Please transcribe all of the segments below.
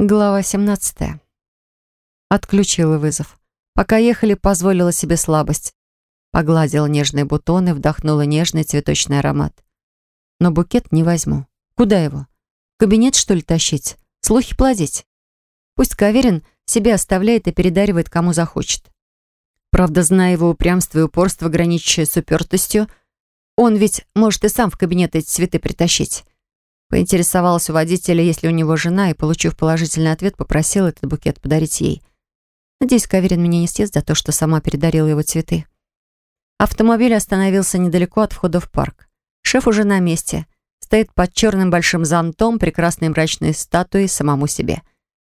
Глава 17. Отключила вызов. Пока ехали, позволила себе слабость. Погладила нежные бутоны, вдохнула нежный цветочный аромат. Но букет не возьму. Куда его? В кабинет, что ли, тащить? Слухи плодить? Пусть Каверин себе оставляет и передаривает, кому захочет. Правда, зная его упрямство и упорство, граничащее с упертостью, он ведь может и сам в кабинет эти цветы притащить. Поинтересовалась у водителя, есть ли у него жена, и, получив положительный ответ, попросила этот букет подарить ей. Надеюсь, Каверин меня не съест за то, что сама передарила его цветы. Автомобиль остановился недалеко от входа в парк. Шеф уже на месте. Стоит под черным большим зонтом прекрасной мрачной статуей самому себе.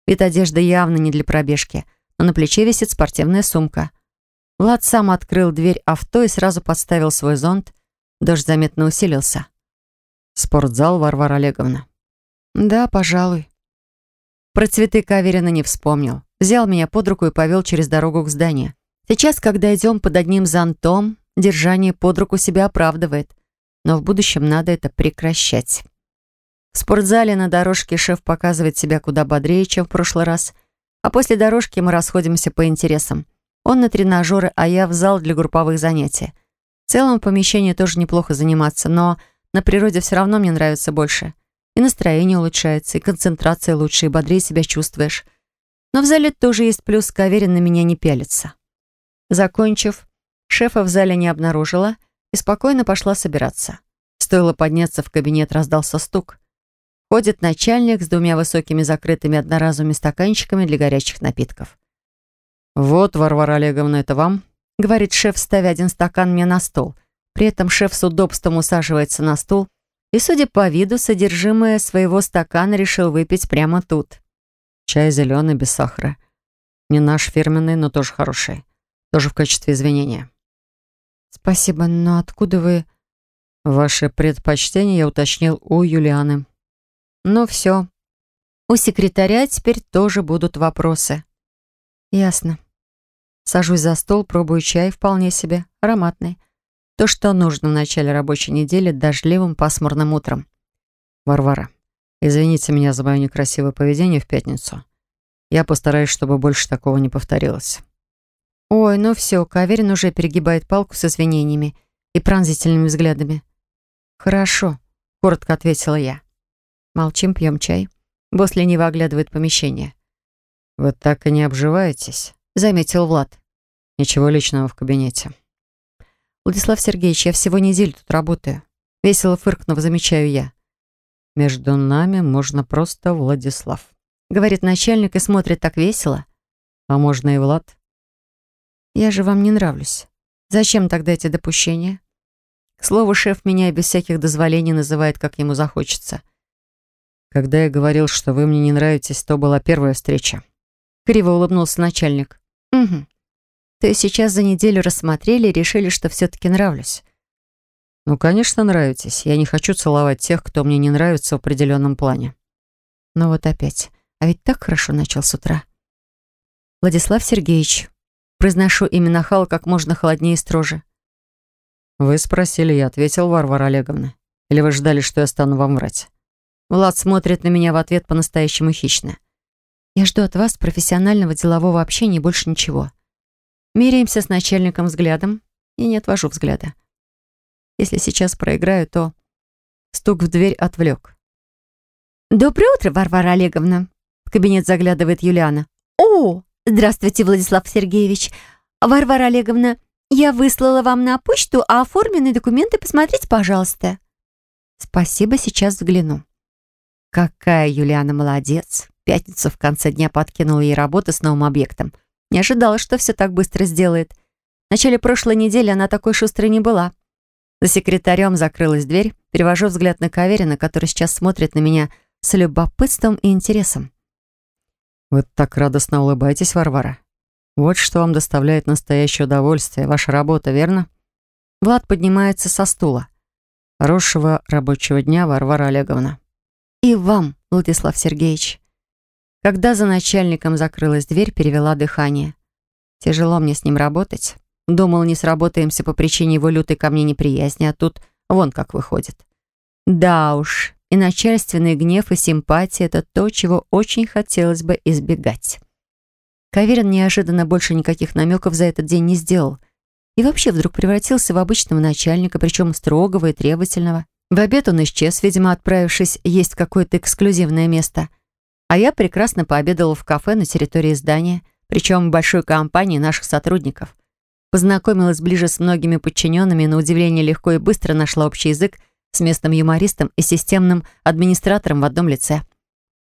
Вид одежды явно не для пробежки, но на плече висит спортивная сумка. Влад сам открыл дверь авто и сразу подставил свой зонт. Дождь заметно усилился. Спортзал Варвара Олеговна. Да, пожалуй. Про цветы Каверина не вспомнил. Взял меня под руку и повел через дорогу к зданию. Сейчас, когда идем под одним зонтом, держание под руку себя оправдывает. Но в будущем надо это прекращать. В спортзале на дорожке шеф показывает себя куда бодрее, чем в прошлый раз. А после дорожки мы расходимся по интересам. Он на тренажеры, а я в зал для групповых занятий. В целом в помещении тоже неплохо заниматься, но на природе все равно мне нравится больше. И настроение улучшается, и концентрация лучше, и бодрее себя чувствуешь. Но в зале тоже есть плюс, Каверин на меня не пялится. Закончив, шефа в зале не обнаружила и спокойно пошла собираться. Стоило подняться в кабинет, раздался стук. Ходит начальник с двумя высокими закрытыми одноразовыми стаканчиками для горячих напитков. «Вот, Варвара Олеговна, это вам?» — говорит шеф, ставя один стакан мне на стол — при этом шеф с удобством усаживается на стул и, судя по виду, содержимое своего стакана решил выпить прямо тут. Чай зеленый, без сахара. Не наш фирменный, но тоже хороший. Тоже в качестве извинения. Спасибо, но откуда вы... Ваши предпочтения я уточнил у Юлианы. Ну все. У секретаря теперь тоже будут вопросы. Ясно. Сажусь за стол, пробую чай, вполне себе, ароматный. То, что нужно в начале рабочей недели дождливым пасмурным утром. Варвара, извините меня за мое некрасивое поведение в пятницу. Я постараюсь, чтобы больше такого не повторилось. Ой, ну все, Каверин уже перегибает палку с извинениями и пронзительными взглядами. Хорошо, коротко ответила я. Молчим, пьем чай. Босс лениво оглядывает помещение. «Вы так и не обживаетесь», — заметил Влад. «Ничего личного в кабинете». «Владислав Сергеевич, я всего неделю тут работаю». Весело фыркнув, замечаю я. «Между нами можно просто Владислав», — говорит начальник и смотрит так весело. «А можно и Влад?» «Я же вам не нравлюсь. Зачем тогда эти допущения?» К слову, шеф меня без всяких дозволений называет, как ему захочется. «Когда я говорил, что вы мне не нравитесь, то была первая встреча». Криво улыбнулся начальник. «Угу. То есть сейчас за неделю рассмотрели и решили, что все-таки нравлюсь. Ну, конечно, нравитесь. Я не хочу целовать тех, кто мне не нравится в определенном плане. Ну вот опять. А ведь так хорошо начал с утра. Владислав Сергеевич. Произношу имя нахала как можно холоднее и строже. Вы спросили, я ответил, Варвара Олеговна. Или вы ждали, что я стану вам врать? Влад смотрит на меня в ответ по-настоящему хищно. Я жду от вас профессионального делового общения и больше ничего. Меряемся с начальником взглядом и не отвожу взгляда. Если сейчас проиграю, то стук в дверь отвлек. «Доброе утро, Варвара Олеговна!» В кабинет заглядывает Юлиана. «О, здравствуйте, Владислав Сергеевич! Варвара Олеговна, я выслала вам на почту, а оформленные документы посмотрите, пожалуйста». «Спасибо, сейчас взгляну». Какая Юлиана молодец. Пятницу в конце дня подкинула ей работу с новым объектом — не ожидала, что все так быстро сделает. В начале прошлой недели она такой шустрой не была. За секретарем закрылась дверь, перевожу взгляд на Каверина, который сейчас смотрит на меня с любопытством и интересом. «Вы так радостно улыбаетесь, Варвара. Вот что вам доставляет настоящее удовольствие, ваша работа, верно?» Влад поднимается со стула. «Хорошего рабочего дня, Варвара Олеговна». «И вам, Владислав Сергеевич». Когда за начальником закрылась дверь, перевела дыхание. Тяжело мне с ним работать. Думал, не сработаемся по причине его лютой ко мне неприязни, а тут вон как выходит. Да уж, и начальственный гнев и симпатия — это то, чего очень хотелось бы избегать. Каверин неожиданно больше никаких намеков за этот день не сделал. И вообще вдруг превратился в обычного начальника, причем строгого и требовательного. В обед он исчез, видимо, отправившись есть какое-то эксклюзивное место. А я прекрасно пообедала в кафе на территории здания, причем в большой компании наших сотрудников. Познакомилась ближе с многими подчиненными, на удивление легко и быстро нашла общий язык с местным юмористом и системным администратором в одном лице.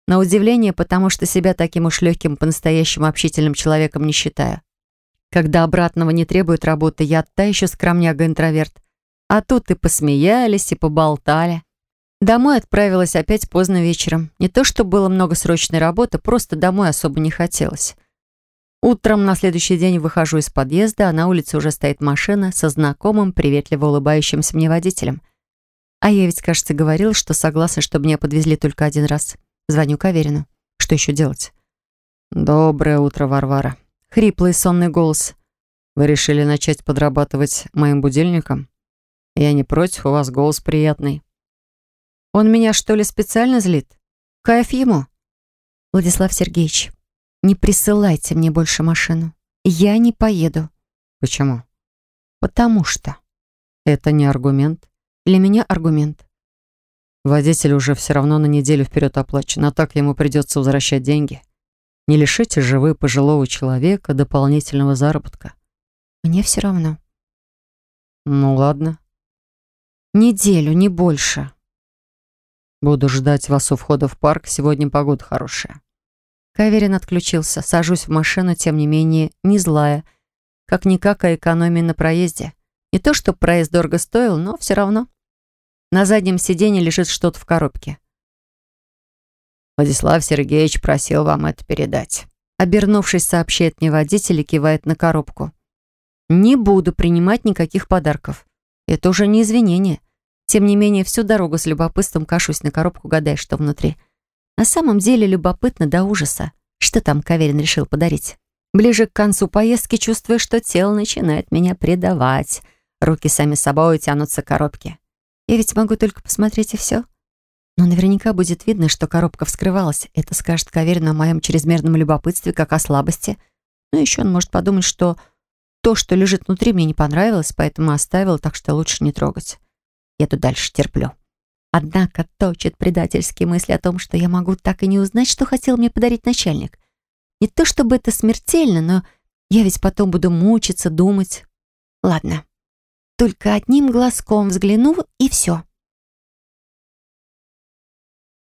На удивление, потому что себя таким уж легким, по-настоящему общительным человеком не считаю. Когда обратного не требует работы, я та еще скромняга-интроверт. А тут и посмеялись, и поболтали. Домой отправилась опять поздно вечером. Не то, что было много срочной работы, просто домой особо не хотелось. Утром на следующий день выхожу из подъезда, а на улице уже стоит машина со знакомым, приветливо улыбающимся мне водителем. А я ведь, кажется, говорила, что согласна, чтобы меня подвезли только один раз. Звоню Каверину. Что еще делать? «Доброе утро, Варвара». Хриплый сонный голос. «Вы решили начать подрабатывать моим будильником? Я не против, у вас голос приятный». «Он меня, что ли, специально злит? Кайф ему?» «Владислав Сергеевич, не присылайте мне больше машину. Я не поеду». «Почему?» «Потому что». «Это не аргумент». «Для меня аргумент. Водитель уже все равно на неделю вперед оплачен, а так ему придется возвращать деньги. Не лишите же вы пожилого человека дополнительного заработка. Мне все равно. Ну ладно. Неделю, не больше. Буду ждать вас у входа в парк. Сегодня погода хорошая. Каверин отключился. Сажусь в машину, тем не менее, не злая. Как-никак о экономии на проезде. Не то, что проезд дорого стоил, но все равно. На заднем сиденье лежит что-то в коробке. Владислав Сергеевич просил вам это передать. Обернувшись, сообщает мне водитель и кивает на коробку. Не буду принимать никаких подарков. Это уже не извинение. Тем не менее, всю дорогу с любопытством кашусь на коробку, гадая, что внутри. На самом деле любопытно до ужаса. Что там Каверин решил подарить? Ближе к концу поездки чувствую, что тело начинает меня предавать. Руки сами собой тянутся к коробке. Я ведь могу только посмотреть и все. Но наверняка будет видно, что коробка вскрывалась. Это скажет Каверину о моем чрезмерном любопытстве, как о слабости. Ну, еще он может подумать, что то, что лежит внутри, мне не понравилось, поэтому оставил, так что лучше не трогать. Еду дальше, терплю. Однако точат предательские мысли о том, что я могу так и не узнать, что хотел мне подарить начальник. Не то чтобы это смертельно, но я ведь потом буду мучиться, думать. Ладно, только одним глазком взгляну, и все.